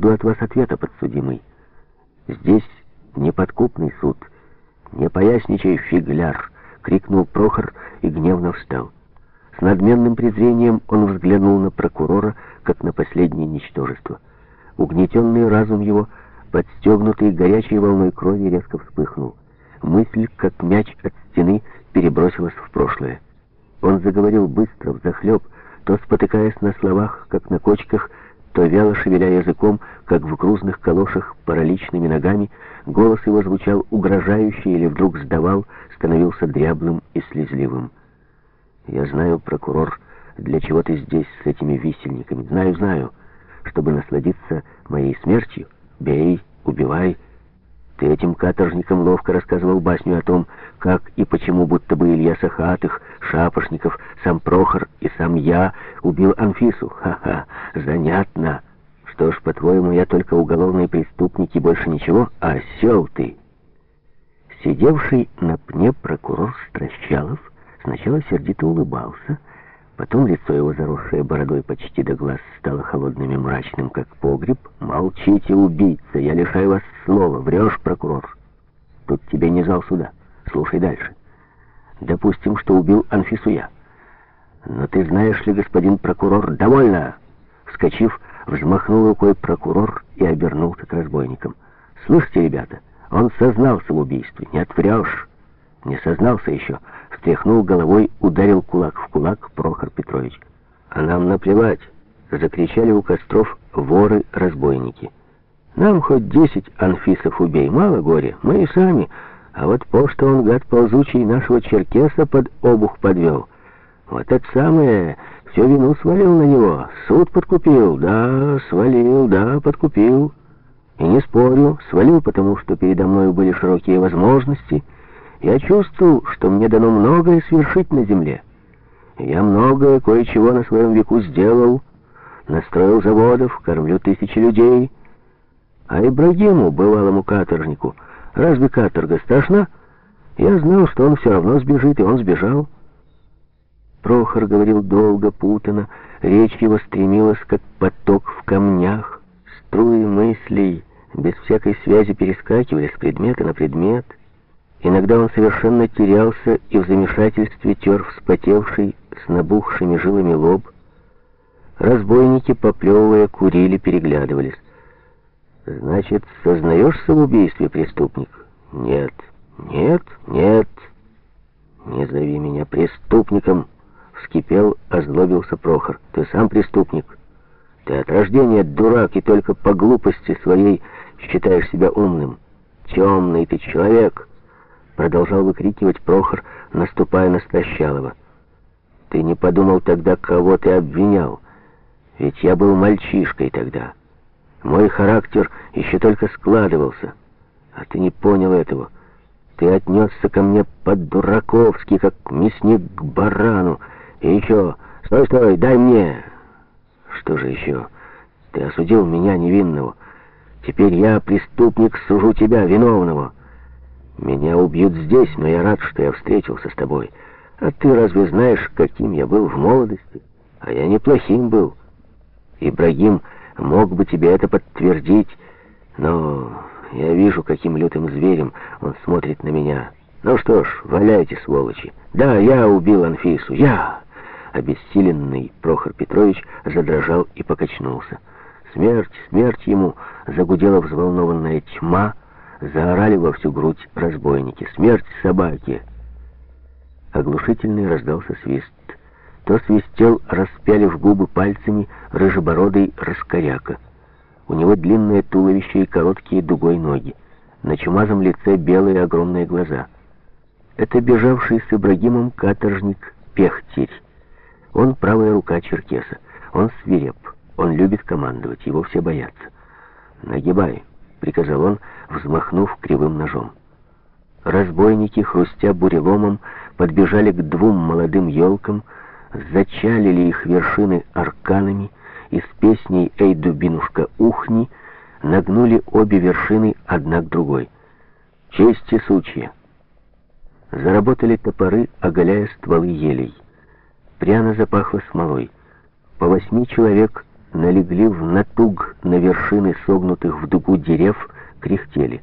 жду от вас ответа, подсудимый. Здесь неподкупный суд. Не поясничай, фигляр, крикнул Прохор и гневно встал. С надменным презрением он взглянул на прокурора, как на последнее ничтожество. Угнетенный разум его, подстегнутый горячей волной крови, резко вспыхнул. Мысль, как мяч от стены, перебросилась в прошлое. Он заговорил быстро, взахлеб, то спотыкаясь на словах, как на кочках, то вяло шевеля языком, как в грузных калошах параличными ногами, голос его звучал угрожающе или вдруг сдавал, становился дряблым и слезливым. «Я знаю, прокурор, для чего ты здесь с этими висельниками. Знаю, знаю. Чтобы насладиться моей смертью, бей, убивай, ты этим каторжникам ловко рассказывал басню о том, как и почему будто бы Илья Сахатых, Шапошников, сам Прохор и сам я убил Анфису. Ха-ха, занятно. Что ж, по-твоему, я только уголовный преступник и больше ничего? Осел ты. Сидевший на пне прокурор Стращалов сначала сердито улыбался, Потом лицо его, заросшее бородой почти до глаз, стало холодным и мрачным, как погреб. «Молчите, убийца! Я лишаю вас слова! Врешь, прокурор! Тут тебе не зал суда. Слушай дальше. Допустим, что убил Анфису я. Но ты знаешь ли, господин прокурор, довольно!» Вскочив, взмахнул рукой прокурор и обернулся к разбойникам. «Слышите, ребята, он сознался в убийстве, не отврешь!» Не сознался еще. Встряхнул головой, ударил кулак в кулак Прохор Петрович. «А нам наплевать!» Закричали у костров воры-разбойники. «Нам хоть десять анфисов убей, мало горя, мы и сами. А вот по что он, гад ползучий, нашего черкеса под обух подвел. Вот это самое, всю вину свалил на него. Суд подкупил, да, свалил, да, подкупил. И не спорю, свалил, потому что передо мной были широкие возможности». Я чувствовал, что мне дано многое свершить на земле. Я многое, кое-чего на своем веку сделал, настроил заводов, кормлю тысячи людей. А Ибрагиму, бывалому каторжнику, разве каторга страшна? Я знал, что он все равно сбежит, и он сбежал. Прохор говорил долго, путано, речь его стремилась, как поток в камнях. Струи мыслей без всякой связи перескакивали с предмета на предмет — Иногда он совершенно терялся и в замешательстве тер вспотевший с набухшими жилами лоб. Разбойники, поплевывая, курили, переглядывались. «Значит, сознаешься в убийстве, преступник?» «Нет, нет, нет. Не зови меня преступником!» Вскипел, озлобился Прохор. «Ты сам преступник. Ты от рождения дурак и только по глупости своей считаешь себя умным. Темный ты человек!» Продолжал выкрикивать Прохор, наступая на Стращалова. «Ты не подумал тогда, кого ты обвинял? Ведь я был мальчишкой тогда. Мой характер еще только складывался. А ты не понял этого. Ты отнесся ко мне под-дураковски, как мясник к барану. И еще... Стой, стой, дай мне!» «Что же еще? Ты осудил меня невинного. Теперь я, преступник, сужу тебя, виновного». Меня убьют здесь, но я рад, что я встретился с тобой. А ты разве знаешь, каким я был в молодости? А я неплохим был. Ибрагим мог бы тебе это подтвердить, но я вижу, каким лютым зверем он смотрит на меня. Ну что ж, валяйте, сволочи. Да, я убил Анфису, я!» Обессиленный Прохор Петрович задрожал и покачнулся. Смерть, смерть ему, загудела взволнованная тьма, Заорали во всю грудь разбойники. «Смерть собаке!» Оглушительный раздался свист. То свистел, распялив губы пальцами, рыжебородый раскоряка. У него длинное туловище и короткие дугой ноги. На чумазом лице белые огромные глаза. Это бежавший с Ибрагимом каторжник Пехтирь. Он правая рука черкеса. Он свиреп. Он любит командовать. Его все боятся. «Нагибай!» — приказал он, взмахнув кривым ножом. Разбойники, хрустя буреломом, подбежали к двум молодым елкам, зачалили их вершины арканами и с песней «Эй, дубинушка, ухни!» нагнули обе вершины одна к другой. Честь и сучья! Заработали топоры, оголяя стволы елей. Пряно запахло смолой. По восьми человек налегли в натуг на вершины согнутых в дугу дерев, кряхтели.